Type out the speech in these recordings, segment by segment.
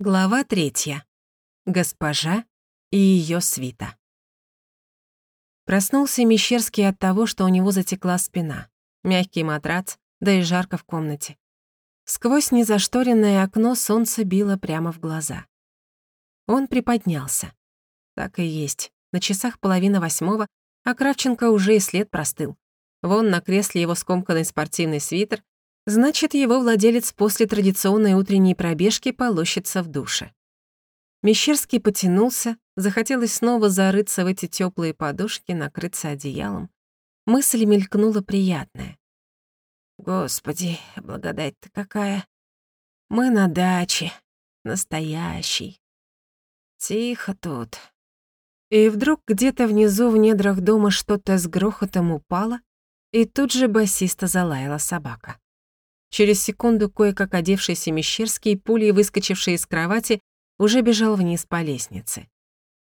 Глава третья. Госпожа и ее свита. Проснулся Мещерский от того, что у него затекла спина. Мягкий матрац, да и жарко в комнате. Сквозь незашторенное окно солнце било прямо в глаза. Он приподнялся. Так и есть. На часах половина восьмого, а Кравченко уже и след простыл. Вон на кресле его скомканный спортивный свитер, Значит, его владелец после традиционной утренней пробежки полощется в душе. Мещерский потянулся, захотелось снова зарыться в эти теплые подушки, накрыться одеялом. Мысль мелькнула приятная. Господи, благодать-то какая. Мы на даче, настоящий. Тихо тут. И вдруг где-то внизу в недрах дома что-то с грохотом упало, и тут же басиста залаяла собака. Через секунду кое-как одевшийся Мещерский, пулей выскочивший из кровати, уже бежал вниз по лестнице.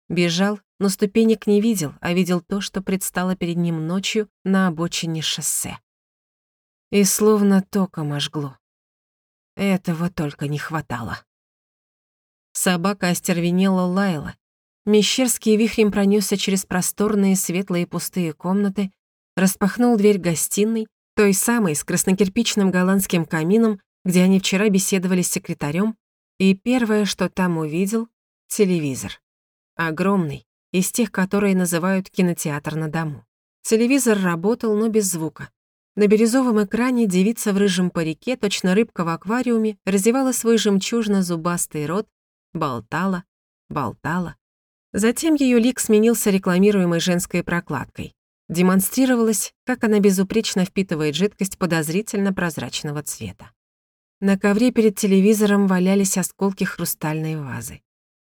Бежал, но ступенек не видел, а видел то, что предстало перед ним ночью на обочине шоссе. И словно током ожгло. Этого только не хватало. Собака остервенела лаяла. Мещерский вихрем пронесся через просторные светлые пустые комнаты, распахнул дверь гостиной, той самой с краснокирпичным голландским камином, где они вчера беседовали с секретарем, и первое, что там увидел — телевизор. Огромный, из тех, которые называют кинотеатр на дому. Телевизор работал, но без звука. На бирюзовом экране девица в рыжем парике, точно рыбка в аквариуме, разевала свой жемчужно-зубастый рот, болтала, болтала. Затем ее лик сменился рекламируемой женской прокладкой. Демонстрировалось, как она безупречно впитывает жидкость подозрительно прозрачного цвета. На ковре перед телевизором валялись осколки хрустальной вазы.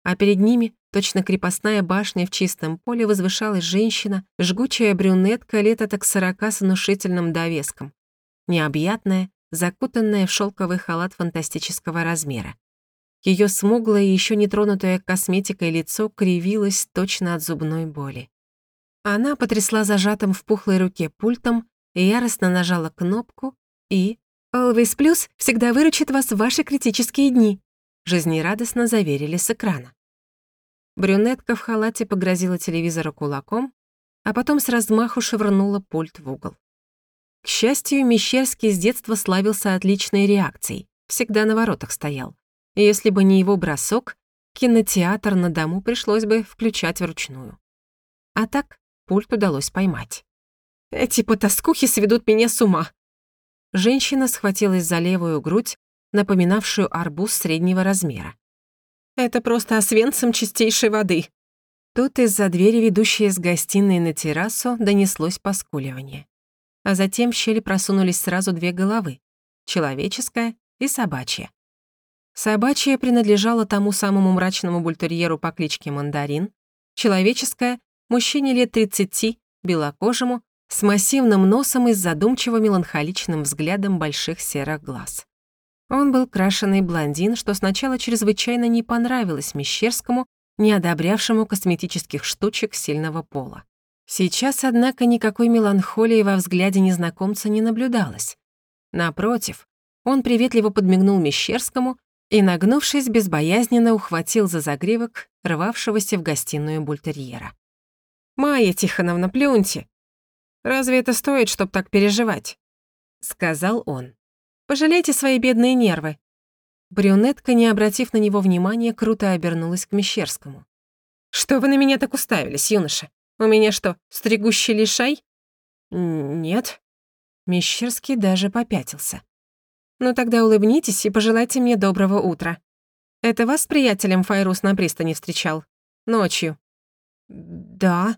А перед ними, точно крепостная башня в чистом поле, возвышалась женщина, жгучая брюнетка лет так сорока с внушительным довеском. Необъятная, закутанная в шелковый халат фантастического размера. Ее смуглое еще не тронутое косметикой лицо кривилось точно от зубной боли. Она потрясла зажатым в пухлой руке пультом яростно нажала кнопку и... «Always Plus всегда выручит вас в ваши критические дни», жизнерадостно заверили с экрана. Брюнетка в халате погрозила телевизору кулаком, а потом с размаху швырнула пульт в угол. К счастью, Мещерский с детства славился отличной реакцией, всегда на воротах стоял. Если бы не его бросок, кинотеатр на дому пришлось бы включать вручную. А так, пульт удалось поймать. «Эти потаскухи сведут меня с ума!» Женщина схватилась за левую грудь, напоминавшую арбуз среднего размера. «Это просто освенцем чистейшей воды!» Тут из-за двери, ведущей из гостиной на террасу, донеслось поскуливание. А затем в щели просунулись сразу две головы — человеческая и собачья. Собачья принадлежала тому самому мрачному бультерьеру по кличке Мандарин, человеческая мужчине лет 30, белокожему, с массивным носом и задумчиво-меланхоличным взглядом больших серых глаз. Он был крашеный блондин, что сначала чрезвычайно не понравилось Мещерскому, не одобрявшему косметических штучек сильного пола. Сейчас, однако, никакой меланхолии во взгляде незнакомца не наблюдалось. Напротив, он приветливо подмигнул Мещерскому и, нагнувшись, безбоязненно ухватил за загривок рвавшегося в гостиную бультерьера. «Майя Тихоновна, плюньте. Разве это стоит, чтоб так переживать?» Сказал он. «Пожалейте свои бедные нервы». Брюнетка, не обратив на него внимания, круто обернулась к Мещерскому. «Что вы на меня так уставились, юноша? У меня что, стригущий лишай?» «Нет». Мещерский даже попятился. «Ну тогда улыбнитесь и пожелайте мне доброго утра. Это вас с приятелем Файрус на пристани встречал? Ночью?» «Да»,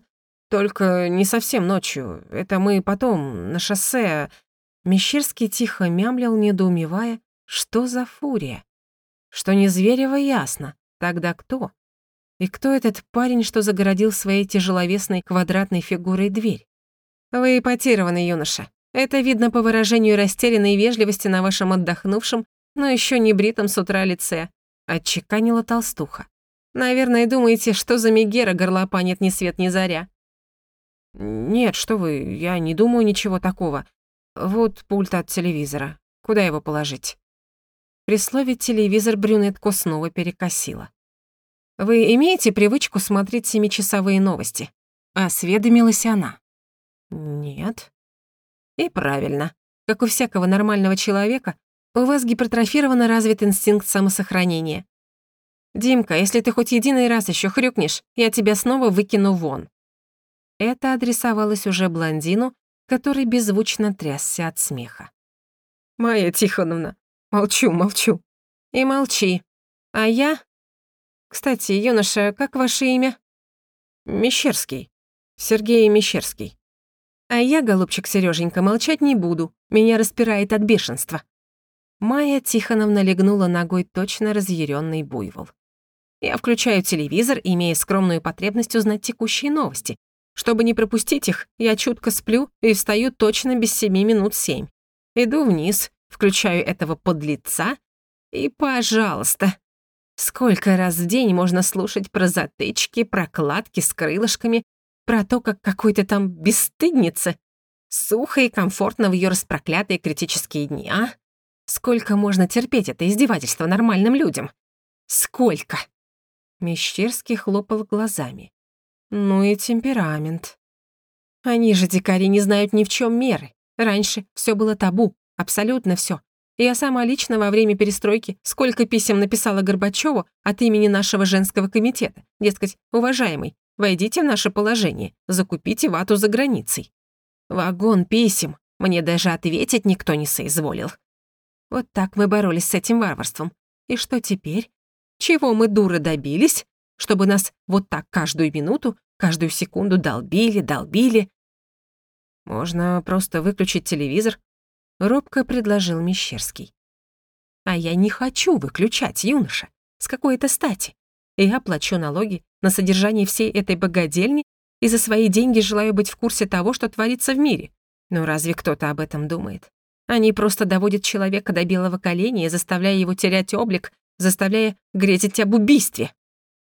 только не совсем ночью. Это мы потом, на шоссе. Мещерский тихо мямлил, недоумевая, что за фурия. Что не Зверева ясно. Тогда кто? И кто этот парень, что загородил своей тяжеловесной квадратной фигурой дверь? Вы эпатированный юноша. Это видно по выражению растерянной вежливости на вашем отдохнувшем, но еще не бритом с утра лице. Отчеканила толстуха. Наверное, думаете, что за Мегера горлопанит ни свет ни заря. «Нет, что вы, я не думаю ничего такого. Вот пульт от телевизора. Куда его положить?» При слове «телевизор» брюнетку снова перекосила. «Вы имеете привычку смотреть семичасовые новости?» — осведомилась она. «Нет». «И правильно. Как у всякого нормального человека, у вас гипертрофированно развит инстинкт самосохранения. Димка, если ты хоть единый раз еще хрюкнешь, я тебя снова выкину вон». Это адресовалось уже блондину, который беззвучно трясся от смеха. «Майя Тихоновна, молчу, молчу. И молчи. А я... Кстати, юноша, как ваше имя?» «Мещерский. Сергей Мещерский». «А я, голубчик Сереженька, молчать не буду. Меня распирает от бешенства». Майя Тихоновна легнула ногой точно разъяренный буйвол. Я включаю телевизор, имея скромную потребность узнать текущие новости, чтобы не пропустить их, я чутко сплю и встаю точно без семи минут семь. Иду вниз, включаю этого подлеца и, пожалуйста, сколько раз в день можно слушать про затычки, прокладки с крылышками, про то, как какой-то там бесстыдница сухо и комфортно в ее распроклятые критические дни, а? Сколько можно терпеть это издевательство нормальным людям? Сколько? Мещерский хлопал глазами. Ну и темперамент. Они же, дикари, не знают ни в чем меры. Раньше все было табу, абсолютно все. Я сама лично во время перестройки сколько писем написала Горбачеву от имени нашего женского комитета. Дескать, уважаемый, войдите в наше положение, закупите вату за границей. Вагон писем. Мне даже ответить никто не соизволил. Вот так мы боролись с этим варварством. И что теперь? Чего мы, дуры, добились? Чтобы нас вот так каждую минуту, каждую секунду долбили, долбили. «Можно просто выключить телевизор», — робко предложил Мещерский. «А я не хочу выключать, юноша. С какой это стати? Я плачу налоги на содержание всей этой богадельни и за свои деньги желаю быть в курсе того, что творится в мире. Но разве кто-то об этом думает? Они просто доводят человека до белого коленя, заставляя его терять облик, заставляя грезить об убийстве.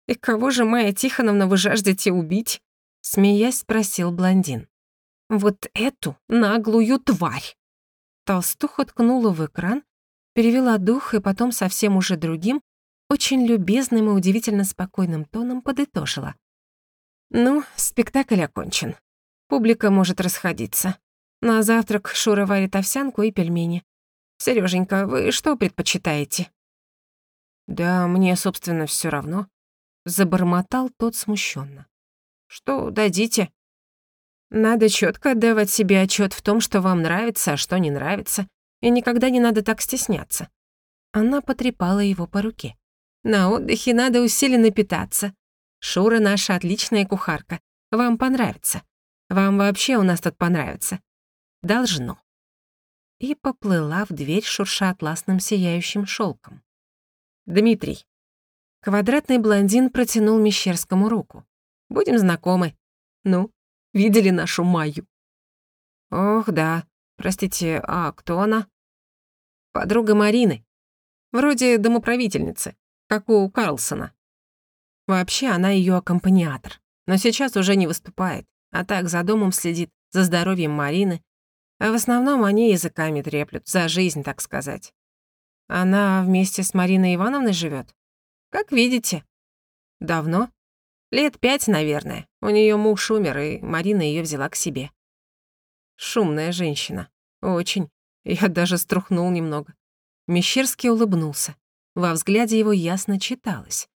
«И кого же, Майя Тихоновна, вы жаждете убить?» Смеясь, спросил блондин. «Вот эту наглую тварь!» Толстуха ткнула в экран, перевела дух и потом совсем уже другим, очень любезным и удивительно спокойным тоном подытожила. «Ну, спектакль окончен. Публика может расходиться. На завтрак Шура варит овсянку и пельмени. Сереженька, вы что предпочитаете?» «Да мне, собственно, все равно», Забормотал тот смущенно. «Что дадите?» «Надо четко отдавать себе отчет в том, что вам нравится, а что не нравится, и никогда не надо так стесняться». Она потрепала его по руке. «На отдыхе надо усиленно питаться. Шура наша отличная кухарка. Вам понравится. Вам вообще у нас тут понравится. Должно». И поплыла в дверь, шурша атласным сияющим шелком. «Дмитрий, Квадратный блондин протянул Мещерскому руку. «Будем знакомы. Ну, видели нашу Майю?» «Ох, да. Простите, а кто она?» «Подруга Марины. Вроде домоправительницы, как у Карлсона. Вообще, она ее аккомпаниатор. Но сейчас уже не выступает, а так за домом следит, за здоровьем Марины. А в основном они языками треплют, за жизнь, так сказать. Она вместе с Мариной Ивановной живет. Как видите. Давно? Лет пять, наверное. У нее муж умер, и Марина ее взяла к себе. Шумная женщина. Очень. Я даже струхнул немного. Мещерский улыбнулся. Во взгляде его ясно читалось.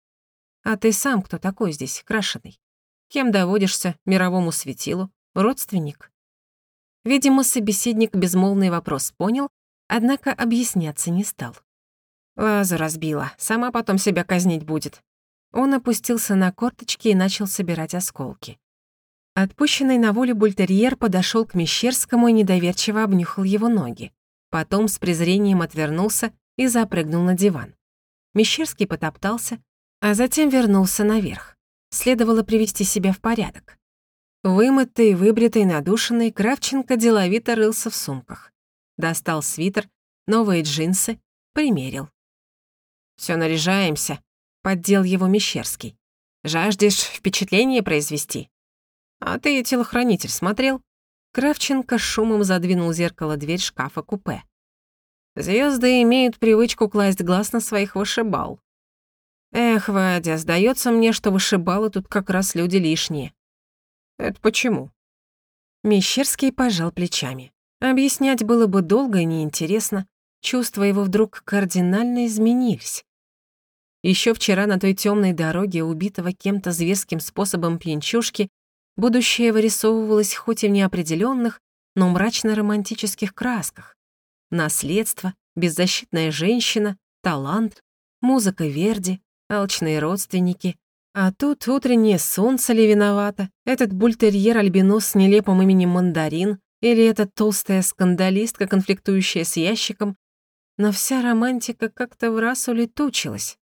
«А ты сам кто такой здесь, крашеный? Кем доводишься мировому светилу? Родственник?» Видимо, собеседник безмолвный вопрос понял, однако объясняться не стал. Вазу разбила, сама потом себя казнить будет. Он опустился на корточки и начал собирать осколки. Отпущенный на волю бультерьер подошел к Мещерскому и недоверчиво обнюхал его ноги. Потом с презрением отвернулся и запрыгнул на диван. Мещерский потоптался, а затем вернулся наверх. Следовало привести себя в порядок. Вымытый, выбритый, надушенный, Кравченко деловито рылся в сумках. Достал свитер, новые джинсы, примерил. Все наряжаемся», — поддел его Мещерский. «Жаждешь впечатление произвести?» «А ты, телохранитель, смотрел?» Кравченко шумом задвинул зеркало дверь шкафа-купе. Звезды имеют привычку класть глаз на своих вышибал. Эх, Вадя, сдается мне, что вышибалы тут как раз люди лишние. Это почему? Мещерский пожал плечами. Объяснять было бы долго и неинтересно. Чувства его вдруг кардинально изменились. Еще вчера на той темной дороге, убитого кем-то зверским способом пьянчушки, будущее вырисовывалось хоть и в неопределенных, но мрачно-романтических красках. Наследство, беззащитная женщина, талант, музыка Верди, алчные родственники. А тут утреннее солнце ли виновато, этот бультерьер-альбинос с нелепым именем Мандарин или эта толстая скандалистка, конфликтующая с ящиком. Но вся романтика как-то в раз улетучилась.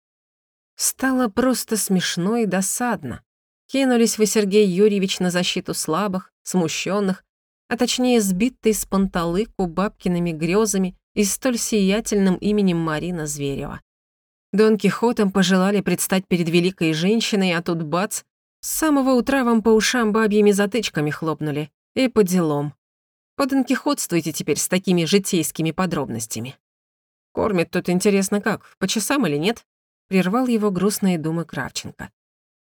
Стало просто смешно и досадно. Кинулись вы, Сергей Юрьевич, на защиту слабых, смущенных, а точнее сбитый с панталыку бабкиными грезами и столь сиятельным именем Марина Зверева. Дон Кихотом пожелали предстать перед великой женщиной, а тут бац, с самого утра вам по ушам бабьими затычками хлопнули. И по делам. Подонкихотствуйте теперь с такими житейскими подробностями. Кормит тут интересно как, по часам или нет? Прервал его грустные думы Кравченко.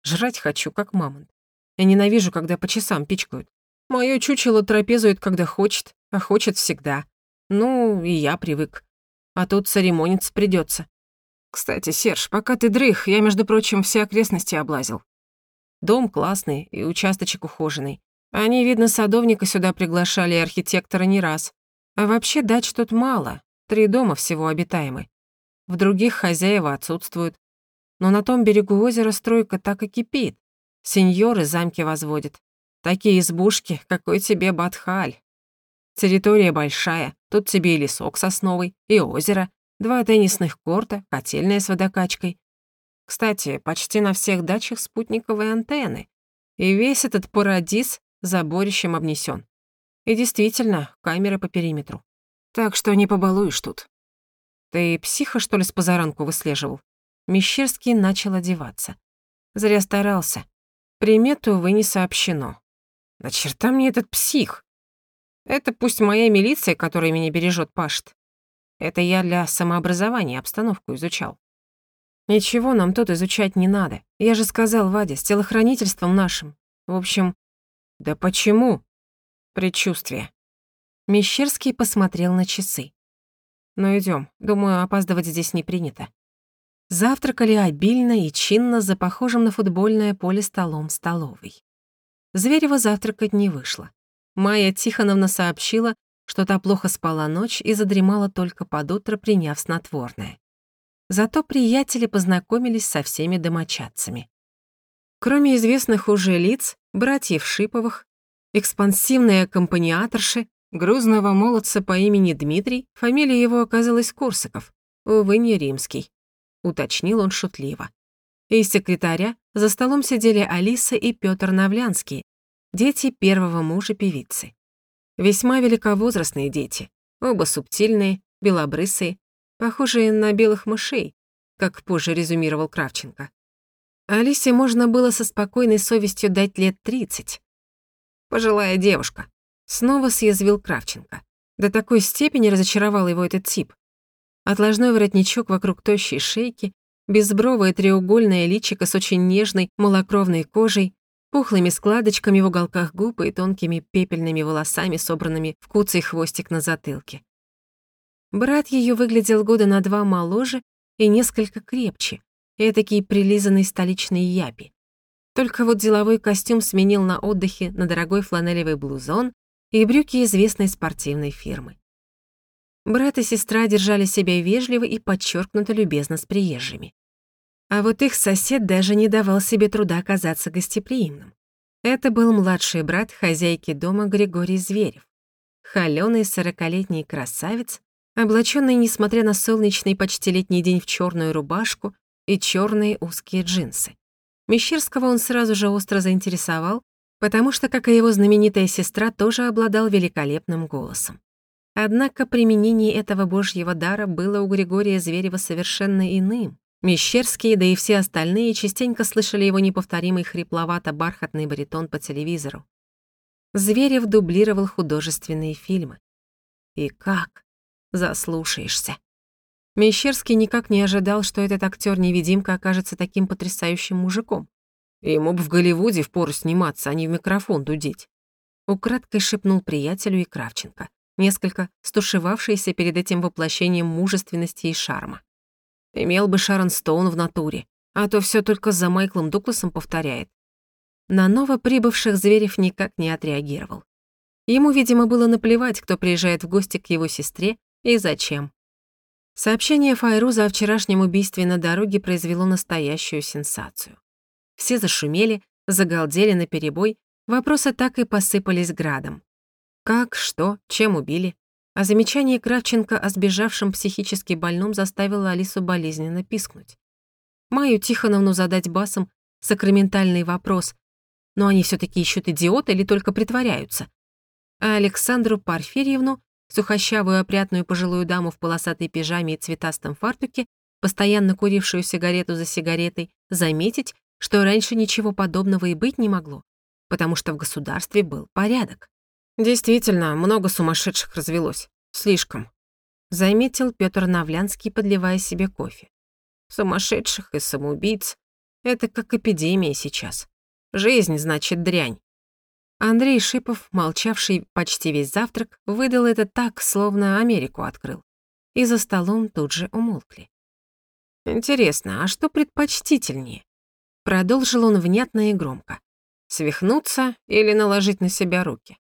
Жрать хочу, как мамонт. Я ненавижу, когда по часам пичкают. Моё чучело трапезует, когда хочет, а хочет всегда. Ну, и я привык. А тут церемониться придётся. Кстати, Серж, пока ты дрых, я, между прочим, все окрестности облазил. Дом классный и участочек ухоженный. Они, видно, садовника сюда приглашали и архитектора не раз. А вообще дач тут мало, три дома всего обитаемы. В других хозяева отсутствуют. Но на том берегу озера стройка так и кипит. Сеньоры замки возводят. Такие избушки, какой тебе Батхаль. Территория большая, тут тебе и лесок сосновый, и озеро, два теннисных корта, котельная с водокачкой. Кстати, почти на всех дачах спутниковые антенны. И весь этот парадиз заборищем обнесен. И действительно, камеры по периметру. Так что не побалуешь тут. Ты психа, что ли, с позаранку выслеживал? Мещерский начал одеваться. Зря старался. Примету вы не сообщено. На черта мне этот псих? Это пусть моя милиция, которая меня бережет, пашет. Это я для самообразования обстановку изучал. Ничего нам тут изучать не надо. Я же сказал Ваде, с телохранительством нашим. В общем, да почему? Предчувствие. Мещерский посмотрел на часы. Ну идем. Думаю, опаздывать здесь не принято. Завтракали обильно и чинно за похожим на футбольное поле столом столовой. Зверева завтракать не вышло. Майя Тихоновна сообщила, что та плохо спала ночь и задремала только под утро, приняв снотворное. Зато приятели познакомились со всеми домочадцами. Кроме известных уже лиц, братьев Шиповых, экспансивной аккомпаниаторши, грузного молодца по имени Дмитрий, фамилия его оказалась Корсаков, увы, не римский, уточнил он шутливо. Из секретаря за столом сидели Алиса и Пётр Навлянский, дети первого мужа певицы. Весьма великовозрастные дети, оба субтильные, белобрысые, похожие на белых мышей, как позже резюмировал Кравченко. Алисе можно было со спокойной совестью дать лет 30. Пожилая девушка. Снова съязвил Кравченко. До такой степени разочаровал его этот тип. Отложной воротничок вокруг тощей шейки, безбровое треугольное личико с очень нежной малокровной кожей, пухлыми складочками в уголках губ и тонкими пепельными волосами, собранными в куцый хвостик на затылке. Брат ее выглядел года на два моложе и несколько крепче, этакий прилизанный столичный япи. Только вот деловой костюм сменил на отдыхе на дорогой фланелевый блузон и брюки известной спортивной фирмы. Брат и сестра держали себя вежливо и подчеркнуто любезно с приезжими. А вот их сосед даже не давал себе труда оказаться гостеприимным. Это был младший брат хозяйки дома Григорий Зверев. Холёный сорокалетний красавец, облачённый, несмотря на солнечный почти летний день, в чёрную рубашку и чёрные узкие джинсы. Мещерского он сразу же остро заинтересовал, потому что, как и его знаменитая сестра, тоже обладал великолепным голосом. Однако применение этого божьего дара было у Григория Зверева совершенно иным. Мещерский, да и все остальные частенько слышали его неповторимый хрипловато-бархатный баритон по телевизору. Зверев дублировал художественные фильмы. И как? заслушаешься. Мещерский никак не ожидал, что этот актер-невидимка окажется таким потрясающим мужиком. Ему бы в Голливуде впору сниматься, а не в микрофон дудить. Украдкой шепнул приятелю и Кравченко, несколько стушевавшийся перед этим воплощением мужественности и шарма. Имел бы Шарон Стоун в натуре, а то все только за Майклом Дугласом повторяет. На новоприбывших Зверев никак не отреагировал. Ему, видимо, было наплевать, кто приезжает в гости к его сестре и зачем. Сообщение Файруза о вчерашнем убийстве на дороге произвело настоящую сенсацию. Все зашумели, загалдели наперебой, вопросы так и посыпались градом. Как, что, чем убили? А замечание Кравченко о сбежавшем психически больном заставило Алису болезненно пискнуть. Маю Тихоновну задать басом сакраментальный вопрос, но они все таки ищут идиота или только притворяются? А Александру Порфирьевну сухощавую опрятную пожилую даму в полосатой пижаме и цветастом фартуке, постоянно курившую сигарету за сигаретой, заметить, что раньше ничего подобного и быть не могло, потому что в государстве был порядок. Действительно, много сумасшедших развелось. Слишком. Заметил Пётр Навлянский, подливая себе кофе. Сумасшедших и самоубийц — это как эпидемия сейчас. Жизнь, значит, дрянь. Андрей Шипов, молчавший почти весь завтрак, выдал это так, словно Америку открыл. И за столом тут же умолкли. «Интересно, а что предпочтительнее?» Продолжил он внятно и громко. «Свихнуться или наложить на себя руки?»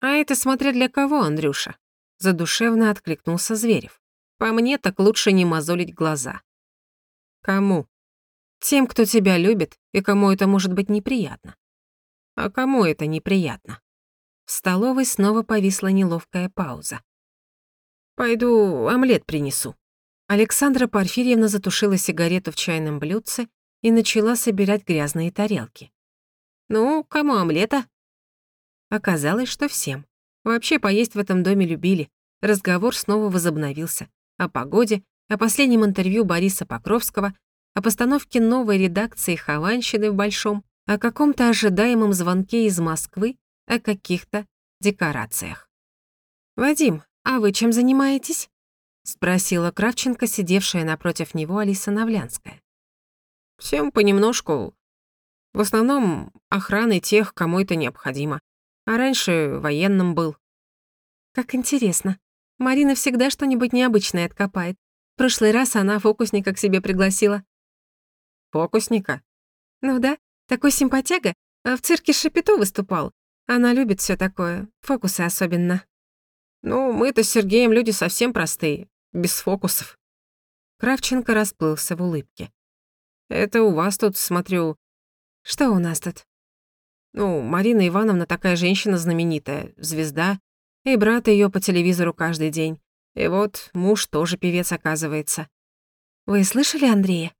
«А это смотря для кого, Андрюша?» Задушевно откликнулся Зверев. «По мне так лучше не мозолить глаза». «Кому?» «Тем, кто тебя любит и кому это может быть неприятно. А кому это неприятно? В столовой снова повисла неловкая пауза. «Пойду омлет принесу». Александра Порфирьевна затушила сигарету в чайном блюдце и начала собирать грязные тарелки. «Ну, кому омлета?» Оказалось, что всем. Вообще поесть в этом доме любили. Разговор снова возобновился. О погоде, о последнем интервью Бориса Покровского, о постановке новой редакции «Хованщины» в Большом, о каком-то ожидаемом звонке из Москвы, о каких-то декорациях. «Вадим, а вы чем занимаетесь?» — спросила Кравченко, сидевшая напротив него Алиса Навлянская. «Всем понемножку. В основном охраной тех, кому это необходимо. А раньше военным был». «Как интересно. Марина всегда что-нибудь необычное откопает. В прошлый раз она фокусника к себе пригласила». «Фокусника?» «Ну да, такой симпатяга, а в цирке Шапито выступал. Она любит все такое, фокусы особенно. Ну, мы-то с Сергеем люди совсем простые, без фокусов. Кравченко расплылся в улыбке. Это у вас тут, смотрю... Что у нас тут? Ну, Марина Ивановна такая женщина знаменитая, звезда, и брат ее по телевизору каждый день. И вот муж тоже певец, оказывается. Вы слышали Андрея?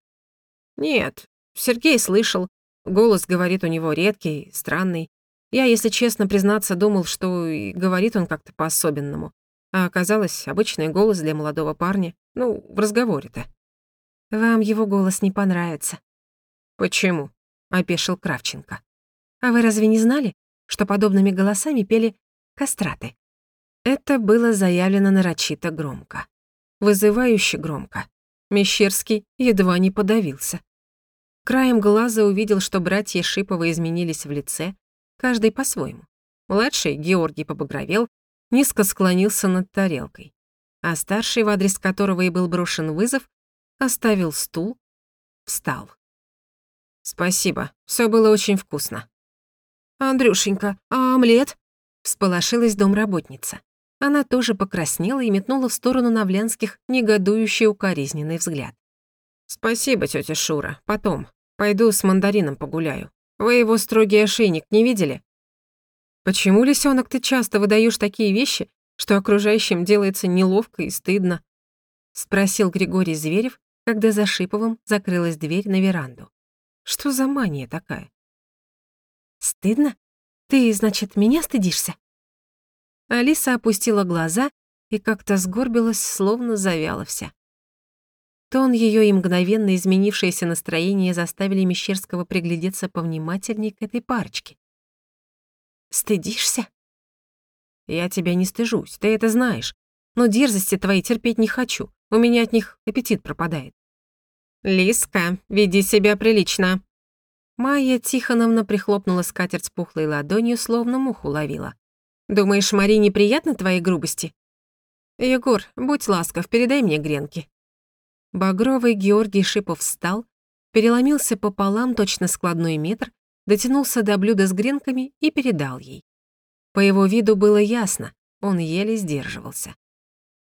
Нет, Сергей слышал, Голос, говорит, у него редкий, странный. Я, если честно признаться, думал, что и говорит он как-то по-особенному. А оказалось, обычный голос для молодого парня. Ну, в разговоре-то. Вам его голос не понравится. Почему? опешил Кравченко. А вы разве не знали, что подобными голосами пели кастраты? Это было заявлено нарочито громко. Вызывающе громко. Мещерский едва не подавился. Краем глаза увидел, что братья Шиповы изменились в лице, каждый по-своему. Младший, Георгий, побагровел, низко склонился над тарелкой, а старший, в адрес которого и был брошен вызов, оставил стул, встал. «Спасибо, все было очень вкусно». «Андрюшенька, а омлет?» — всполошилась домработница. Она тоже покраснела и метнула в сторону Навлянских негодующий укоризненный взгляд. «Спасибо, тетя Шура. Потом. Пойду с мандарином погуляю. Вы его строгий ошейник не видели?» «Почему, лисёнок, ты часто выдаёшь такие вещи, что окружающим делается неловко и стыдно?» — спросил Григорий Зверев, когда за Шиповым закрылась дверь на веранду. «Что за мания такая?» «Стыдно? Ты, значит, меня стыдишься?» Алиса опустила глаза и как-то сгорбилась, словно завяла вся. Тон ее и мгновенно изменившееся настроение заставили Мещерского приглядеться повнимательней к этой парочке. «Стыдишься?» «Я тебя не стыжусь, ты это знаешь. но дерзости твои терпеть не хочу. У меня от них аппетит пропадает. «Лиска, веди себя прилично». Майя Тихоновна прихлопнула скатерть пухлой ладонью, словно муху ловила. «Думаешь, Марине приятны твои грубости?» «Егор, будь ласков, передай мне гренки». Багровый Георгий Шипов встал, переломился пополам точно складной метр, дотянулся до блюда с гренками и передал ей. По его виду было ясно, он еле сдерживался.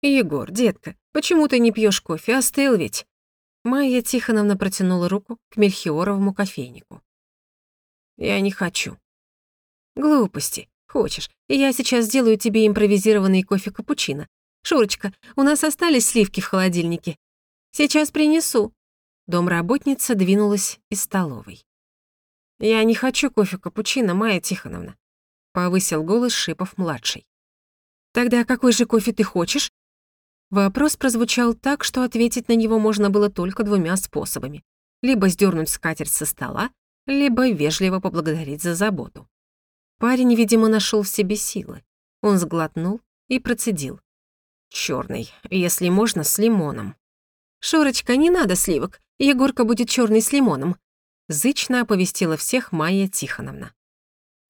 «Егор, детка, почему ты не пьешь кофе? Остыл ведь?» Майя Тихоновна протянула руку к Мельхиоровому кофейнику. «Я не хочу». «Глупости. Хочешь, я сейчас сделаю тебе импровизированный кофе-капучино. Шурочка, у нас остались сливки в холодильнике. Сейчас принесу». Домработница двинулась из столовой. «Я не хочу кофе-капучино, Майя Тихоновна», — повысил голос Шипов-младший. «Тогда какой же кофе ты хочешь?» Вопрос прозвучал так, что ответить на него можно было только двумя способами. Либо сдернуть скатерть со стола, либо вежливо поблагодарить за заботу. Парень, видимо, нашел в себе силы. Он сглотнул и процедил. Черный, если можно, с лимоном. «Шурочка, не надо сливок, Егорка будет черный с лимоном», зычно оповестила всех Майя Тихоновна.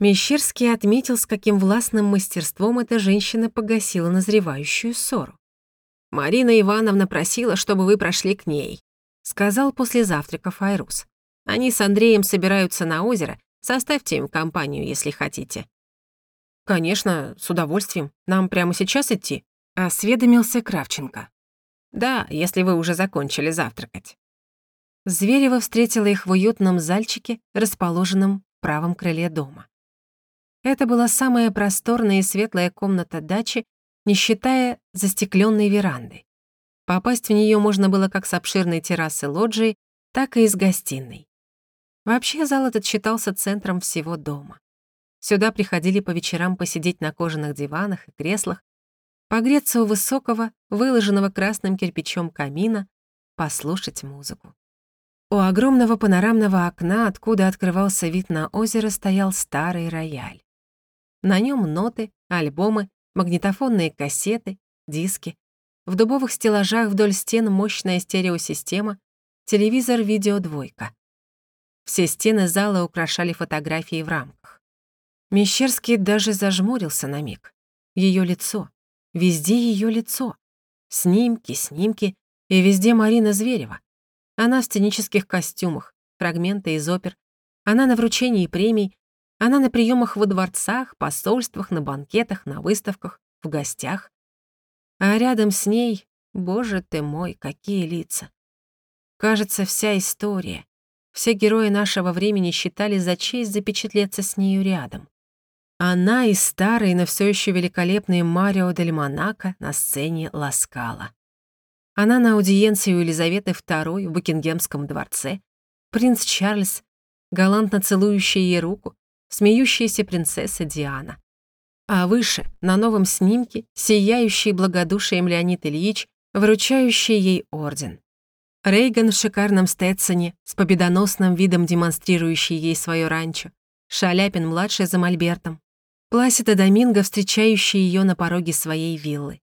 Мещерский отметил, с каким властным мастерством эта женщина погасила назревающую ссору. «Марина Ивановна просила, чтобы вы прошли к ней», сказал после завтрака Файрус. «Они с Андреем собираются на озеро. Составьте им компанию, если хотите». «Конечно, с удовольствием. Нам прямо сейчас идти?» осведомился Кравченко. «Да, если вы уже закончили завтракать». Зверева встретила их в уютном зальчике, расположенном в правом крыле дома. Это была самая просторная и светлая комната дачи, не считая застекленной веранды. Попасть в нее можно было как с обширной террасы лоджии, так и из гостиной. Вообще зал этот считался центром всего дома. Сюда приходили по вечерам посидеть на кожаных диванах и креслах, погреться у высокого, выложенного красным кирпичом камина, послушать музыку. У огромного панорамного окна, откуда открывался вид на озеро, стоял старый рояль. На нем ноты, альбомы магнитофонные кассеты, диски. В дубовых стеллажах вдоль стен мощная стереосистема, телевизор видеодвойка. Все стены зала украшали фотографии в рамках. Мещерский даже зажмурился на миг. Ее лицо. Везде ее лицо. Снимки, снимки. И везде Марина Зверева. Она в сценических костюмах, фрагменты из опер. Она на вручении премий, она на приемах во дворцах, посольствах, на банкетах, на выставках, в гостях. А рядом с ней, боже ты мой, какие лица. Кажется, вся история, все герои нашего времени считали за честь запечатлеться с нею рядом. Она и старый, но все еще великолепный Марио дель Монако на сцене ласкала. Она на аудиенции у Елизаветы II в Букингемском дворце, принц Чарльз, галантно целующий ей руку, смеющаяся принцесса Диана. А выше, на новом снимке, сияющий благодушием Леонид Ильич, вручающий ей орден. Рейган в шикарном Стетсоне, с победоносным видом демонстрирующий ей свое ранчо. Шаляпин-младший за мольбертом. Пласида Доминго, встречающий ее на пороге своей виллы.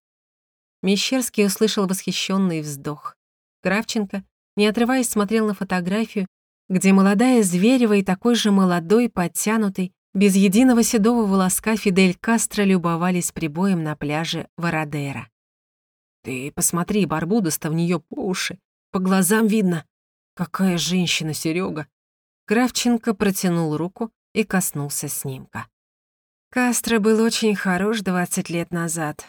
Мещерский услышал восхищенный вздох. Кравченко, не отрываясь, смотрел на фотографию, где молодая Зверева и такой же молодой, подтянутый, без единого седого волоска Фидель Кастро любовались прибоем на пляже Вородера. «Ты посмотри, Барбудос-то в неё по уши, по глазам видно. Какая женщина, Серёга!» Кравченко протянул руку и коснулся снимка. Кастро был очень хорош 20 лет назад.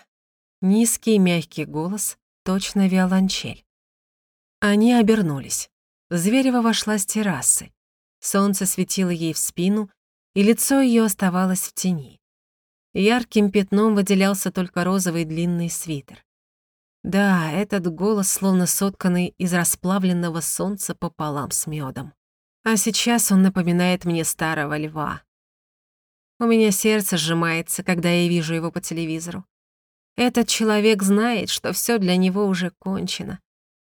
Низкий мягкий голос, точно виолончель. Они обернулись. Зверева вошла с террасы. Солнце светило ей в спину, и лицо ее оставалось в тени. Ярким пятном выделялся только розовый длинный свитер. Да, этот голос словно сотканный из расплавленного солнца пополам с медом. А сейчас он напоминает мне старого льва. У меня сердце сжимается, когда я вижу его по телевизору. Этот человек знает, что все для него уже кончено,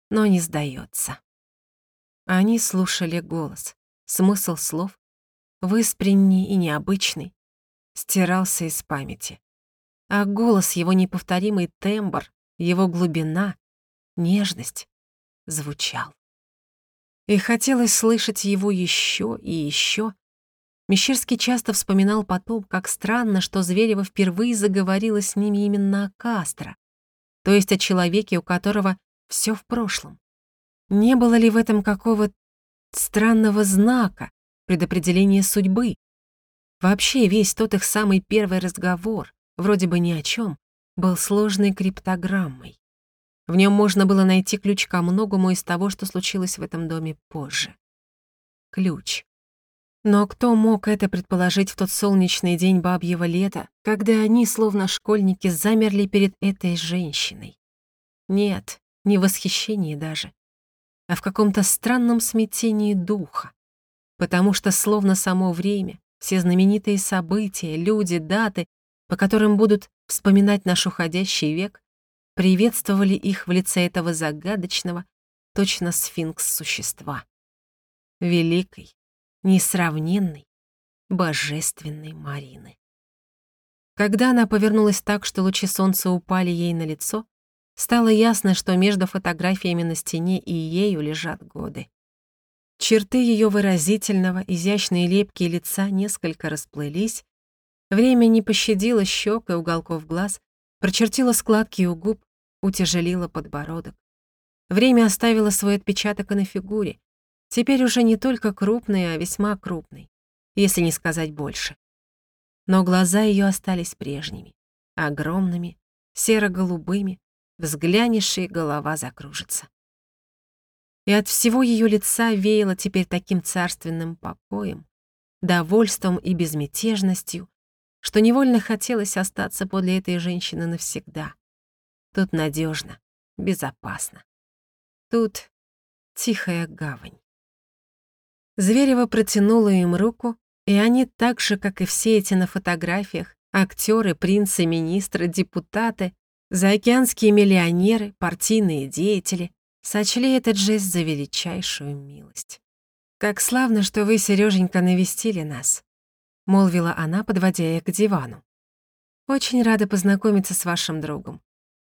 но не сдается. Они слушали голос. Смысл слов, выспренний и необычный, стирался из памяти. А голос, его неповторимый тембр, его глубина, нежность звучал. И хотелось слышать его еще и еще. Мещерский часто вспоминал потом, как странно, что Зверева впервые заговорила с ними именно о Кастро, то есть о человеке, у которого все в прошлом. Не было ли в этом какого странного знака, предопределения судьбы? Вообще весь тот их самый первый разговор, вроде бы ни о чем, был сложной криптограммой. В нем можно было найти ключ ко многому из того, что случилось в этом доме позже. Ключ. Но кто мог это предположить в тот солнечный день бабьего лета, когда они, словно школьники, замерли перед этой женщиной? Нет, не в восхищении даже, а в каком-то странном смятении духа. Потому что словно само время, все знаменитые события, люди, даты, по которым будут вспоминать наш уходящий век, приветствовали их в лице этого загадочного, точно сфинкс существа. Великой, несравненной, божественной Марины. Когда она повернулась так, что лучи солнца упали ей на лицо, стало ясно, что между фотографиями на стене и ею лежат годы. Черты ее выразительного, изящные лепкие лица несколько расплылись, время не пощадило щек и уголков глаз, прочертило складки у губ, утяжелило подбородок. Время оставило свой отпечаток и на фигуре, теперь уже не только крупный, а весьма крупный, если не сказать больше. Но глаза ее остались прежними, огромными, серо-голубыми, взглянешь, и голова закружится и от всего ее лица веяло теперь таким царственным покоем, довольством и безмятежностью, что невольно хотелось остаться подле этой женщины навсегда. Тут надежно, безопасно. Тут тихая гавань. Зверева протянула им руку, и они так же, как и все эти на фотографиях, актеры, принцы, министры, депутаты, заокеанские миллионеры, партийные деятели, сочли этот жест за величайшую милость. «Как славно, что вы, Серёженька, навестили нас», — молвила она, подводя их к дивану. «Очень рада познакомиться с вашим другом.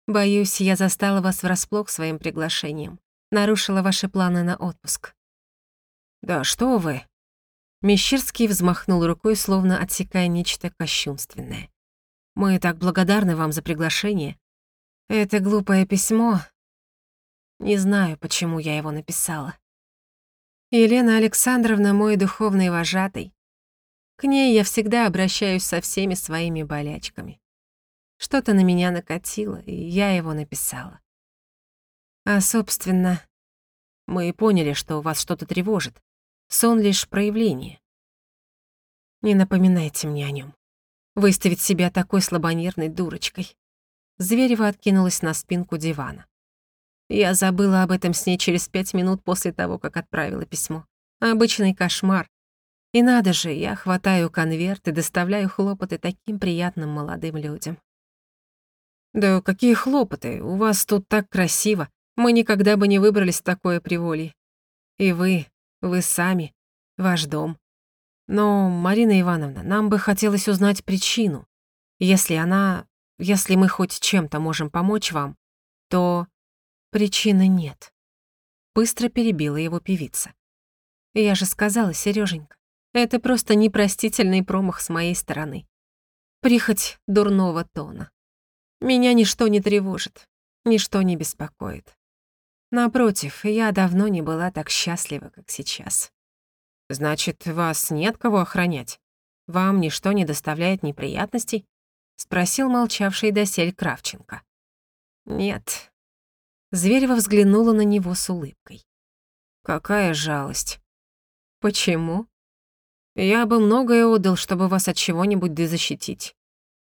Боюсь, я застала вас врасплох своим приглашением, нарушила ваши планы на отпуск». «Да что вы!» Мещерский взмахнул рукой, словно отсекая нечто кощунственное. «Мы так благодарны вам за приглашение. Это глупое письмо не знаю, почему я его написала. Елена Александровна мой духовный вожатый. К ней я всегда обращаюсь со всеми своими болячками. Что-то на меня накатило, и я его написала. А, собственно, мы поняли, что у вас что-то тревожит. Сон лишь проявление. Не напоминайте мне о нем. Выставить себя такой слабонервной дурочкой. Зверева откинулась на спинку дивана. Я забыла об этом сне через пять минут после того, как отправила письмо. Обычный кошмар. И надо же, я хватаю конверт и доставляю хлопоты таким приятным молодым людям. «Да какие хлопоты? У вас тут так красиво. Мы никогда бы не выбрались в такое приволье. И вы, вы сами, ваш дом. Но, Марина Ивановна, нам бы хотелось узнать причину. Если она... Если мы хоть чем-то можем помочь вам, то Причины нет. Быстро перебила его певица. Я же сказала, Сереженька, это просто непростительный промах с моей стороны. Прихоть дурного тона. Меня ничто не тревожит, ничто не беспокоит. Напротив, я давно не была так счастлива, как сейчас. Значит, вас нет кого охранять? Вам ничто не доставляет неприятностей? Спросил молчавший досель Кравченко. Нет, Зверева взглянула на него с улыбкой. «Какая жалость». «Почему?» «Я бы многое отдал, чтобы вас от чего-нибудь дозащитить».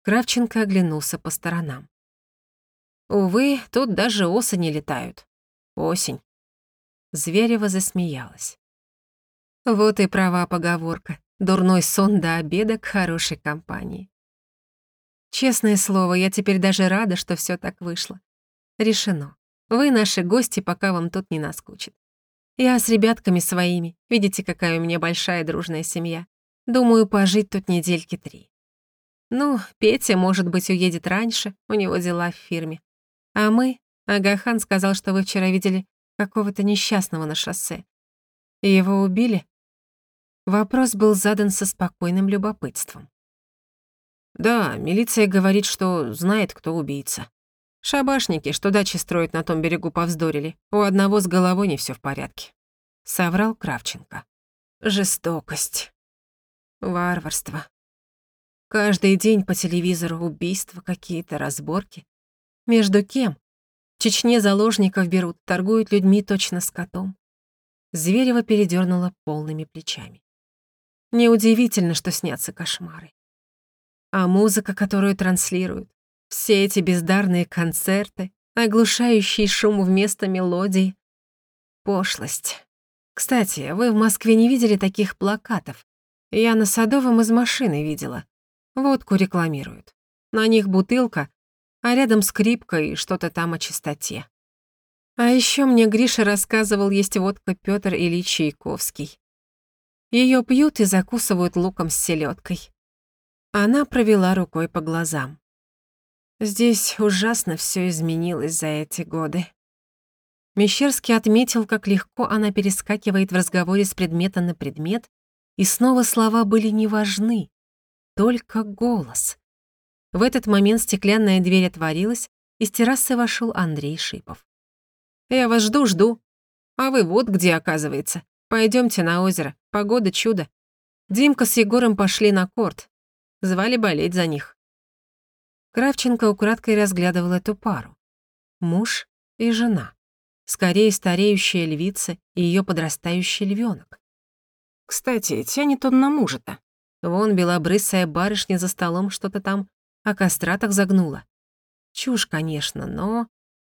Кравченко оглянулся по сторонам. «Увы, тут даже осы не летают. Осень». Зверева засмеялась. Вот и права поговорка. Дурной сон до обеда к хорошей компании. Честное слово, я теперь даже рада, что все так вышло. Решено. Вы наши гости, пока вам тут не наскучит. Я с ребятками своими. Видите, какая у меня большая дружная семья. Думаю, пожить тут недельки три. Ну, Петя, может быть, уедет раньше, у него дела в фирме. А мы, Агахан сказал, что вы вчера видели какого-то несчастного на шоссе. Его убили? Вопрос был задан со спокойным любопытством. Да, милиция говорит, что знает, кто убийца. Шабашники, что дачи строят на том берегу, повздорили. У одного с головой не все в порядке. Соврал Кравченко. Жестокость. Варварство. Каждый день по телевизору убийства, какие-то разборки. Между кем? В Чечне заложников берут, торгуют людьми точно с котом. Зверева передернула полными плечами. Неудивительно, что снятся кошмары. А музыка, которую транслируют, все эти бездарные концерты, оглушающий шум вместо мелодии. Пошлость. Кстати, вы в Москве не видели таких плакатов? Я на Садовом из машины видела. Водку рекламируют. На них бутылка, а рядом скрипка и что-то там о чистоте. А еще мне Гриша рассказывал, есть водка Пётр Ильич Чайковский. Её пьют и закусывают луком с селедкой. Она провела рукой по глазам. Здесь ужасно все изменилось за эти годы. Мещерский отметил, как легко она перескакивает в разговоре с предмета на предмет, и снова слова были не важны, только голос. В этот момент стеклянная дверь отворилась, и с террасы вошел Андрей Шипов. «Я вас жду, жду. А вы вот где, оказывается. Пойдемте на озеро. Погода чудо. Димка с Егором пошли на корт. Звали болеть за них». Кравченко украдкой разглядывал эту пару. Муж и жена. Скорее стареющая львица и ее подрастающий львенок. Кстати, тянет он на мужа-то. Вон белобрысая барышня за столом что-то там о кастратах загнула. Чушь, конечно, но...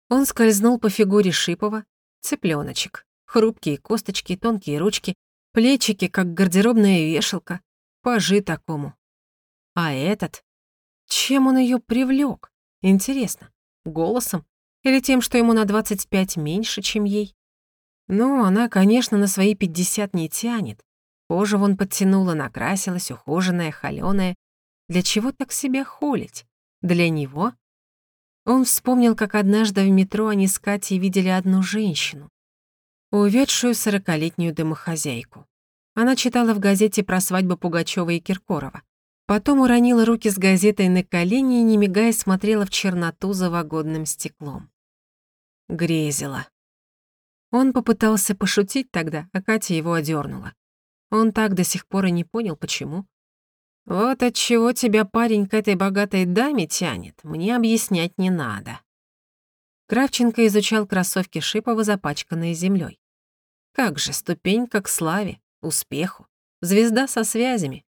Он скользнул по фигуре Шипова, цыпленочек, хрупкие косточки, тонкие ручки, плечики, как гардеробная вешалка, пажи такому. А этот? Чем он ее привлек? Интересно, голосом или тем, что ему на 25 меньше, чем ей? Ну, она, конечно, на свои 50 не тянет. Кожу вон подтянула, накрасилась, ухоженная, холёная. Для чего так себя холить? Для него? Он вспомнил, как однажды в метро они с Катей видели одну женщину, увядшую сорокалетнюю домохозяйку. Она читала в газете про свадьбу Пугачёва и Киркорова. Потом уронила руки с газетой на колени и, не мигая, смотрела в черноту за вагонным стеклом. Грезила. Он попытался пошутить тогда, а Катя его одернула. Он так до сих пор и не понял, почему. Вот от чего тебя парень к этой богатой даме тянет, мне объяснять не надо. Кравченко изучал кроссовки Шипова, запачканные землей. Как же, ступенька к славе, успеху, звезда со связями,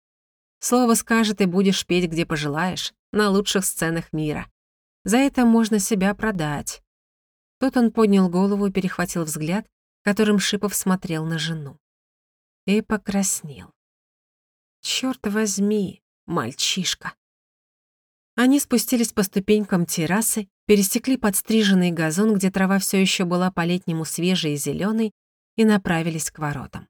Слово скажет и будешь петь, где пожелаешь, на лучших сценах мира. За это можно себя продать. Тут он поднял голову и перехватил взгляд, которым Шипов смотрел на жену. И покраснел. Чёрт возьми, мальчишка. Они спустились по ступенькам террасы, пересекли подстриженный газон, где трава все еще была по-летнему свежей и зеленой, и направились к воротам.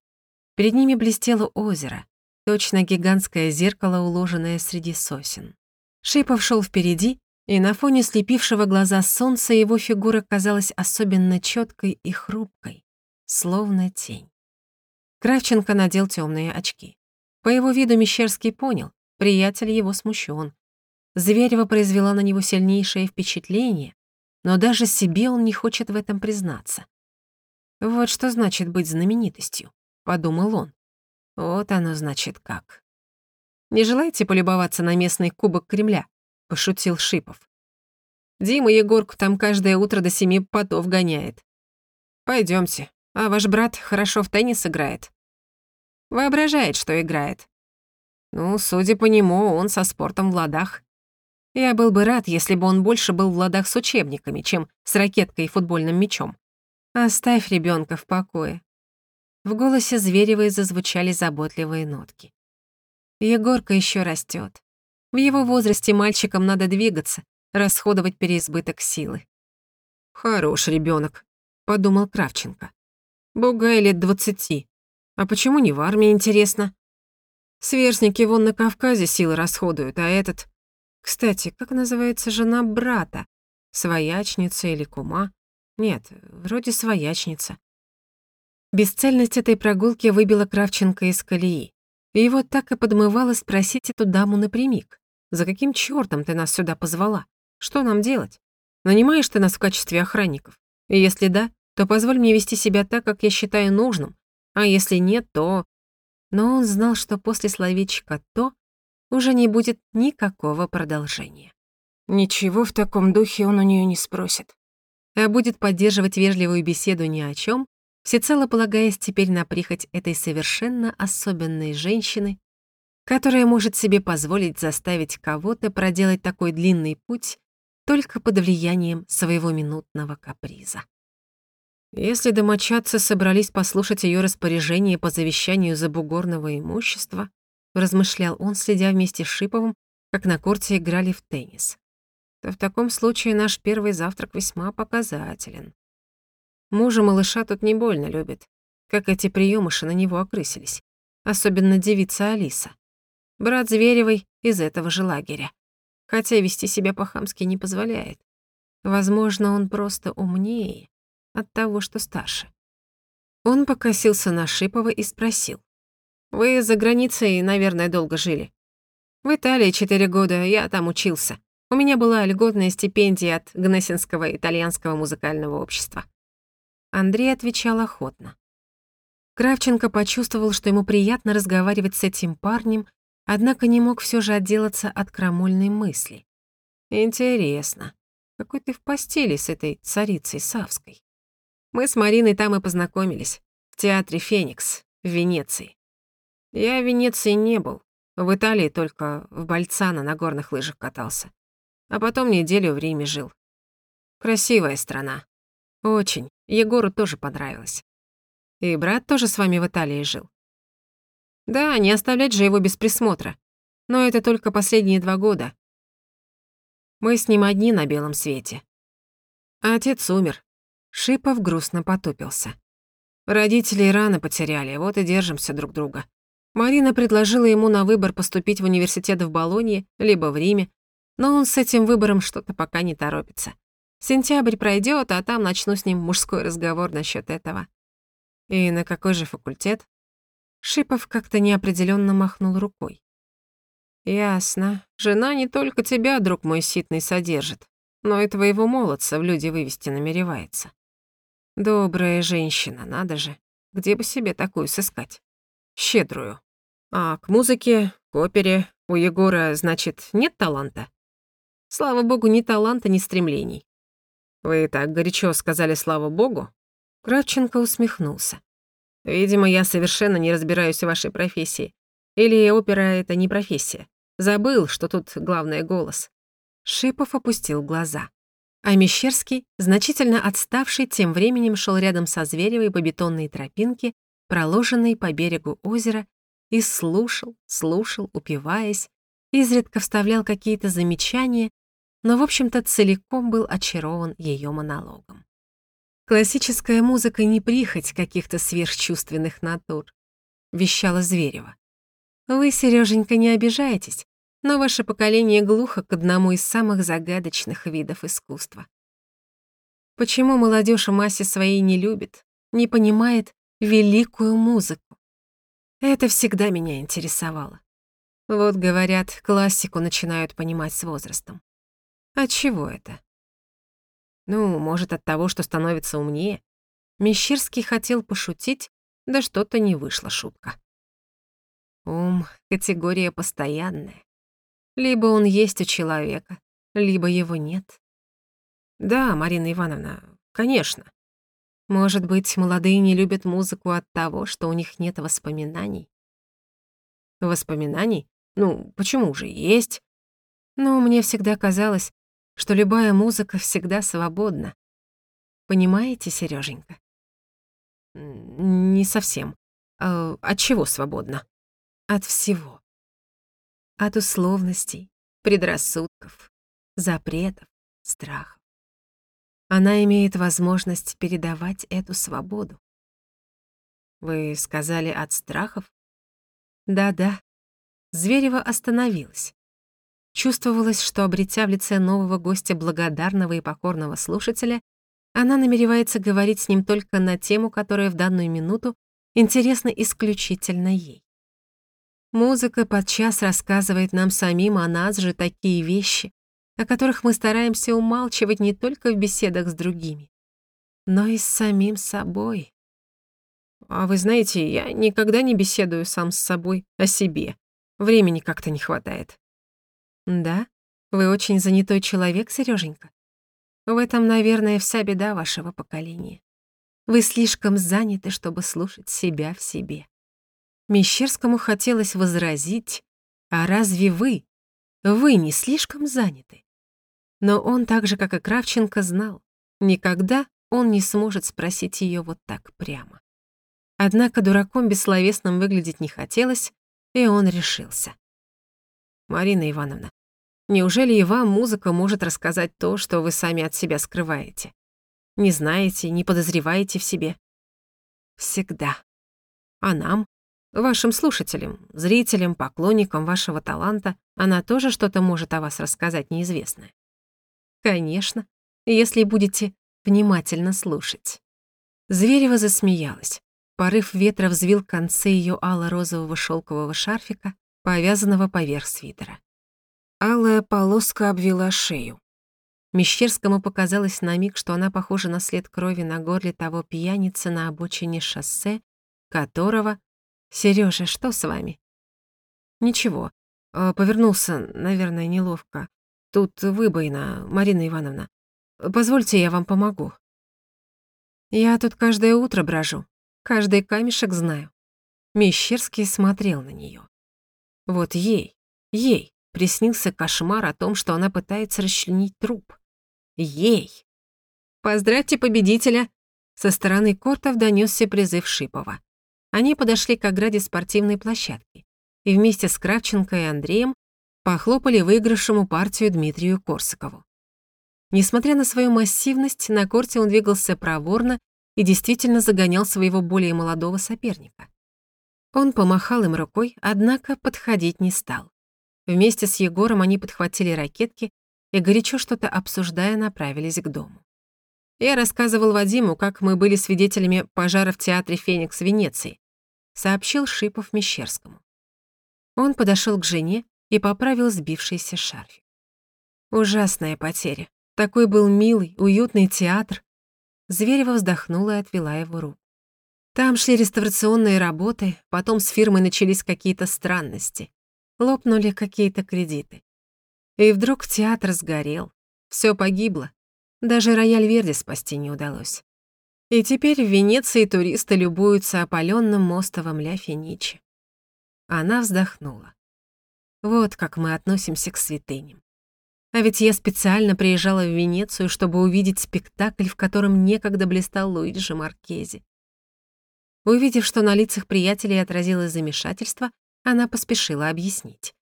Перед ними блестело озеро, Точно гигантское зеркало, уложенное среди сосен. Шипов шел впереди, и на фоне слепившего глаза солнца его фигура казалась особенно четкой и хрупкой, словно тень. Кравченко надел темные очки. По его виду Мещерский понял, приятель его смущен. Зверева произвела на него сильнейшее впечатление, но даже себе он не хочет в этом признаться. «Вот что значит быть знаменитостью», — подумал он. Вот оно значит как. «Не желаете полюбоваться на местный кубок Кремля?» — пошутил Шипов. «Дима Егорку там каждое утро до семи потов гоняет. Пойдемте, а ваш брат хорошо в теннис играет». Воображает, что играет. Ну, судя по нему, он со спортом в ладах. Я был бы рад, если бы он больше был в ладах с учебниками, чем с ракеткой и футбольным мячом. Оставь ребенка в покое. В голосе Зверевой зазвучали заботливые нотки. Егорка еще растет. В его возрасте мальчикам надо двигаться, расходовать переизбыток силы. «Хорош ребенок, подумал Кравченко. «Бугай лет двадцати. А почему не в армии, интересно? Сверстники вон на Кавказе силы расходуют, а этот... Кстати, как называется жена брата? Своячница или кума? Нет, вроде своячница. Бесцельность этой прогулки выбила Кравченко из колеи. И его так и подмывало спросить эту даму напрямик. «За каким чёртом ты нас сюда позвала? Что нам делать? Нанимаешь ты нас в качестве охранников? И если да, то позволь мне вести себя так, как я считаю нужным. А если нет, то...» Но он знал, что после словечка «то» уже не будет никакого продолжения. Ничего в таком духе он у нее не спросит. А будет поддерживать вежливую беседу ни о чем, всецело полагаясь теперь на прихоть этой совершенно особенной женщины, которая может себе позволить заставить кого-то проделать такой длинный путь только под влиянием своего минутного каприза. Если домочадцы собрались послушать ее распоряжение по завещанию забугорного имущества, размышлял он, следя вместе с Шиповым, как на корте играли в теннис, то в таком случае наш первый завтрак весьма показателен. Мужа малыша тут не больно любит, как эти приемыши на него окрысились, особенно девица Алиса. Брат Зверевой из этого же лагеря, хотя вести себя по-хамски не позволяет. Возможно, он просто умнее от того, что старше. Он покосился на Шипова и спросил. «Вы за границей, наверное, долго жили?» «В Италии четыре года, я там учился. У меня была льготная стипендия от Гнесинского итальянского музыкального общества». Андрей отвечал охотно. Кравченко почувствовал, что ему приятно разговаривать с этим парнем, однако не мог все же отделаться от крамольной мысли. «Интересно, какой ты в постели с этой царицей Савской?» Мы с Мариной там и познакомились, в театре «Феникс» в Венеции. Я в Венеции не был, в Италии только в Бальцано на горных лыжах катался. А потом неделю в Риме жил. Красивая страна. Очень. Егору тоже понравилось. И брат тоже с вами в Италии жил. Да, не оставлять же его без присмотра. Но это только последние два года. Мы с ним одни на белом свете. Отец умер, Шипов грустно потупился. Родителей рано потеряли, вот и держимся друг друга. Марина предложила ему на выбор поступить в университет в Болонье, либо в Риме, но он с этим выбором что-то пока не торопится. Сентябрь пройдет, а там начну с ним мужской разговор насчет этого. И на какой же факультет? Шипов как-то неопределенно махнул рукой. Ясно. Жена не только тебя, друг мой ситный, содержит, но и твоего молодца в люди вывести намеревается. Добрая женщина, надо же. Где бы себе такую сыскать? Щедрую. А к музыке, к опере у Егора, значит, нет таланта? Слава богу, ни таланта, ни стремлений. Вы так горячо сказали «слава богу»? Кравченко усмехнулся. Видимо, я совершенно не разбираюсь в вашей профессии. Или опера — это не профессия. Забыл, что тут главное — голос. Шипов опустил глаза. А Мещерский, значительно отставший, тем временем шел рядом со Зверевой по бетонной тропинке, проложенной по берегу озера, и слушал, слушал, упиваясь, изредка вставлял какие-то замечания, но, в общем-то, целиком был очарован ее монологом. «Классическая музыка не прихоть каких-то сверхчувственных натур», — вещала Зверева. «Вы, Сереженька, не обижайтесь, но ваше поколение глухо к одному из самых загадочных видов искусства. Почему молодежь в массе своей не любит, не понимает великую музыку? Это всегда меня интересовало. Вот, говорят, классику начинают понимать с возрастом. От чего это? Ну, может, от того, что становится умнее. Мещерский хотел пошутить, да что-то не вышла шутка. Ум — категория постоянная. Либо он есть у человека, либо его нет. Да, Марина Ивановна, конечно. Может быть, молодые не любят музыку от того, что у них нет воспоминаний? Воспоминаний? Ну, почему же, есть. Но мне всегда казалось, что любая музыка всегда свободна. Понимаете, Сереженька? Не совсем. А от чего свободна? От всего от условностей, предрассудков, запретов, страхов. Она имеет возможность передавать эту свободу. Вы сказали от страхов? Да-да. Зверева остановилась. Чувствовалось, что, обретя в лице нового гостя благодарного и покорного слушателя, она намеревается говорить с ним только на тему, которая в данную минуту интересна исключительно ей. Музыка подчас рассказывает нам самим о нас же такие вещи, о которых мы стараемся умалчивать не только в беседах с другими, но и с самим собой. А вы знаете, я никогда не беседую сам с собой о себе. Времени как-то не хватает. Да? Вы очень занятой человек, Сереженька. В этом, наверное, вся беда вашего поколения. Вы слишком заняты, чтобы слушать себя в себе. Мещерскому хотелось возразить, а разве вы, вы не слишком заняты? Но он так же, как и Кравченко, знал, никогда он не сможет спросить ее вот так прямо. Однако дураком бессловесным выглядеть не хотелось, и он решился. «Марина Ивановна, неужели и вам музыка может рассказать то, что вы сами от себя скрываете? Не знаете, не подозреваете в себе?» «Всегда. А нам, вашим слушателям, зрителям, поклонникам вашего таланта, она тоже что-то может о вас рассказать неизвестное?» «Конечно, если будете внимательно слушать». Зверева засмеялась. Порыв ветра взвил концы ее ало-розового шелкового шарфика, повязанного поверх свитера. Алая полоска обвела шею. Мещерскому показалось на миг, что она похожа на след крови на горле того пьяницы на обочине шоссе, которого... Сережа, что с вами?» «Ничего. Э, повернулся, наверное, неловко. Тут выбоина, Марина Ивановна. Позвольте, я вам помогу». «Я тут каждое утро брожу. Каждый камешек знаю. Мещерский смотрел на нее. Вот ей, ей приснился кошмар о том, что она пытается расчленить труп. Ей. «Поздравьте победителя!» Со стороны кортов донёсся призыв Шипова. Они подошли к ограде спортивной площадки и вместе с Кравченко и Андреем похлопали выигравшему партию Дмитрию Корсакову. Несмотря на свою массивность, на корте он двигался проворно и действительно загонял своего более молодого соперника. Он помахал им рукой, однако подходить не стал. Вместе с Егором они подхватили ракетки и, горячо что-то обсуждая, направились к дому. Я рассказывал Вадиму, как мы были свидетелями пожара в театре «Феникс» в Венеции, сообщил Шипов Мещерскому. Он подошел к жене и поправил сбившийся шарфик. Ужасная потеря. Такой был милый, уютный театр, Зверева вздохнула и отвела его руку. Там шли реставрационные работы, потом с фирмой начались какие-то странности. Лопнули какие-то кредиты. И вдруг театр сгорел. Всё погибло. Даже рояль Верди спасти не удалось. И теперь в Венеции туристы любуются опалённым мостовым Ля Феничи. Она вздохнула. Вот как мы относимся к святыням. А ведь я специально приезжала в Венецию, чтобы увидеть спектакль, в котором некогда блистал Луиджи Маркези. Увидев, что на лицах приятелей отразилось замешательство, она поспешила объяснить.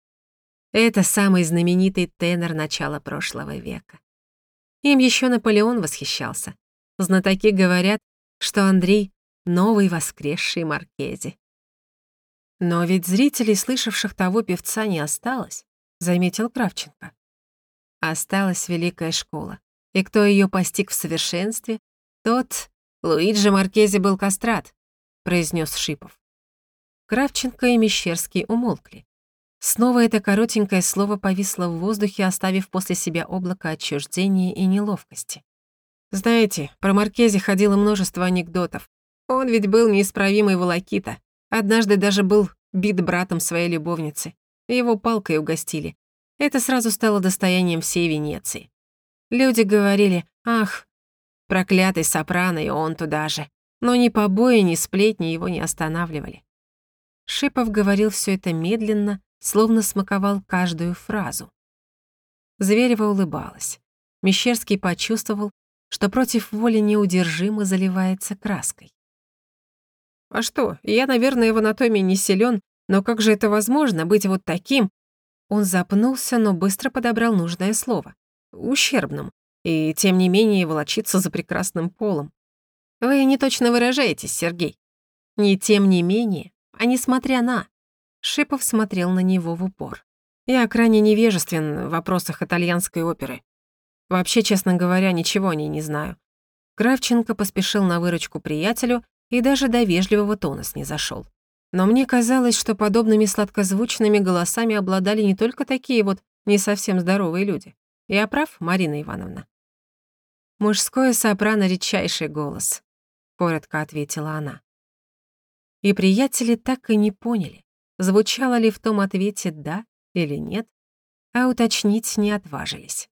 Это самый знаменитый тенор начала прошлого века. Им еще Наполеон восхищался. Знатоки говорят, что Андрей — новый воскресший Маркези. Но ведь зрителей, слышавших того певца, не осталось, заметил Кравченко. Осталась великая школа. И кто ее постиг в совершенстве, тот... Луиджи Маркези был кастрат, произнес Шипов. Кравченко и Мещерский умолкли. Снова это коротенькое слово повисло в воздухе, оставив после себя облако отчуждения и неловкости. Знаете, про Маркези ходило множество анекдотов. Он ведь был неисправимый волокита. Однажды даже был бит братом своей любовницы. Его палкой угостили. Это сразу стало достоянием всей Венеции. Люди говорили, ах, проклятый сопрано, и он туда же. Но ни побои, ни сплетни его не останавливали. Шипов говорил все это медленно, словно смаковал каждую фразу. Зверева улыбалась. Мещерский почувствовал, что против воли неудержимо заливается краской. «А что, я, наверное, в анатомии не силен, но как же это возможно, быть вот таким, он запнулся, но быстро подобрал нужное слово. Ущербным. И, тем не менее, волочиться за прекрасным полом. Вы не точно выражаетесь, Сергей. Не тем не менее, а несмотря на... Шипов смотрел на него в упор. Я крайне невежествен в вопросах итальянской оперы. Вообще, честно говоря, ничего о ней не знаю. Кравченко поспешил на выручку приятелю и даже до вежливого тона снизошёл. Но мне казалось, что подобными сладкозвучными голосами обладали не только такие вот не совсем здоровые люди. Я прав, Марина Ивановна? Мужское сопрано — редчайший голос, — коротко ответила она. И приятели так и не поняли, звучало ли в том ответе «да» или «нет», а уточнить не отважились.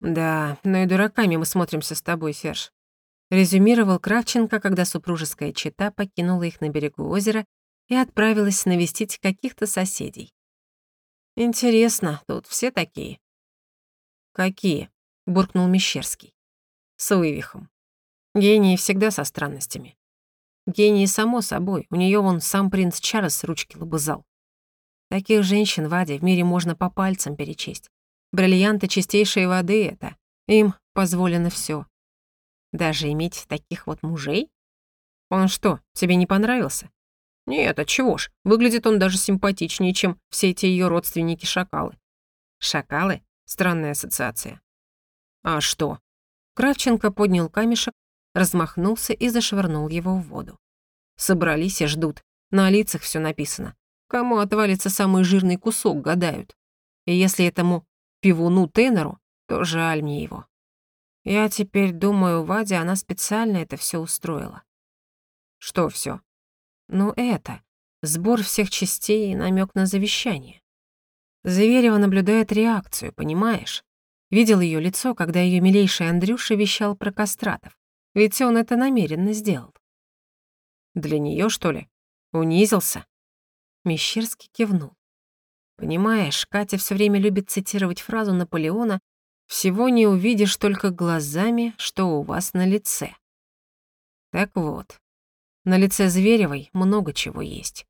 «Да, но и дураками мы смотримся с тобой, Серж», — резюмировал Кравченко, когда супружеская чета покинула их на берегу озера и отправилась навестить каких-то соседей. «Интересно, тут все такие?» «Какие?» — буркнул Мещерский. «С вывихом. Гении всегда со странностями. Гении, само собой, у нее вон сам принц Чарльз ручки лобызал. Таких женщин, Вадя, в мире можно по пальцам перечесть. Бриллианты чистейшей воды — это. Им позволено все. Даже иметь таких вот мужей? Он что, тебе не понравился? Нет, отчего ж, выглядит он даже симпатичнее, чем все эти ее родственники-шакалы. Шакалы? Странная ассоциация. А что? Кравченко поднял камешек, размахнулся и зашвырнул его в воду. Собрались и ждут. На лицах все написано. Кому отвалится самый жирный кусок, гадают. И если этому пивуну-тенору, то жаль мне его. Я теперь думаю, Вадя, она специально это все устроила. Что все? Ну это, сбор всех частей и намек на завещание. Зверева наблюдает реакцию, понимаешь? Видел ее лицо, когда ее милейший Андрюша вещал про кастратов. Ведь он это намеренно сделал. Для нее что ли? Унизился? Мещерский кивнул. Понимаешь, Катя все время любит цитировать фразу Наполеона «Всего не увидишь только глазами, что у вас на лице». Так вот, на лице Зверевой много чего есть.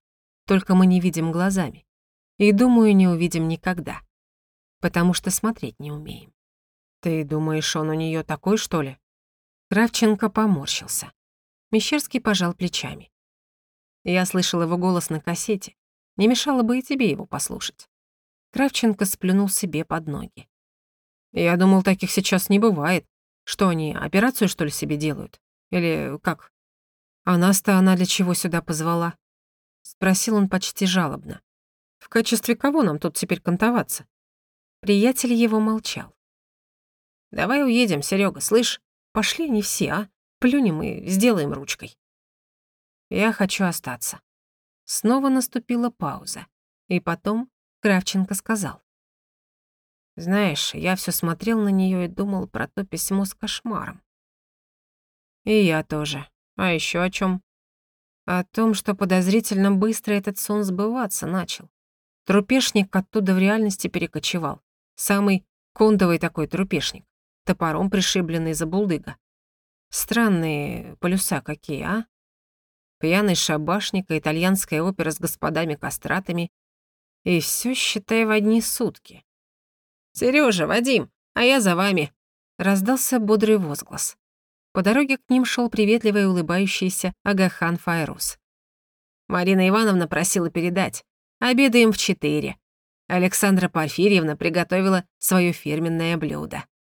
Только мы не видим глазами. И, думаю, не увидим никогда. Потому что смотреть не умеем. Ты думаешь, он у нее такой, что ли? Кравченко поморщился. Мещерский пожал плечами. Я слышал его голос на кассете. Не мешало бы и тебе его послушать. Кравченко сплюнул себе под ноги. Я думал, таких сейчас не бывает. Что они, операцию, что ли, себе делают? Или как? А нас-то она для чего сюда позвала? Спросил он почти жалобно. В качестве кого нам тут теперь кантоваться? Приятель его молчал. «Давай уедем, Серега, слышь? Пошли не все, а? Плюнем и сделаем ручкой». «Я хочу остаться». Снова наступила пауза. И потом Кравченко сказал. «Знаешь, я все смотрел на нее и думал про то письмо с кошмаром». «И я тоже. А еще о чем? О том, что подозрительно быстро этот сон сбываться начал. Трупешник оттуда в реальности перекочевал. Самый кондовый такой трупешник. Топором пришибленный за булдыга. Странные полюса какие, а? пьяный шабашник и итальянская опера с господами-кастратами. И все считай, в одни сутки. «Серёжа, Вадим, а я за вами!» Раздался бодрый возглас. По дороге к ним шел приветливый и улыбающийся Агахан Файрус. Марина Ивановна просила передать. Обедаем в четыре. Александра Порфирьевна приготовила свое фирменное блюдо.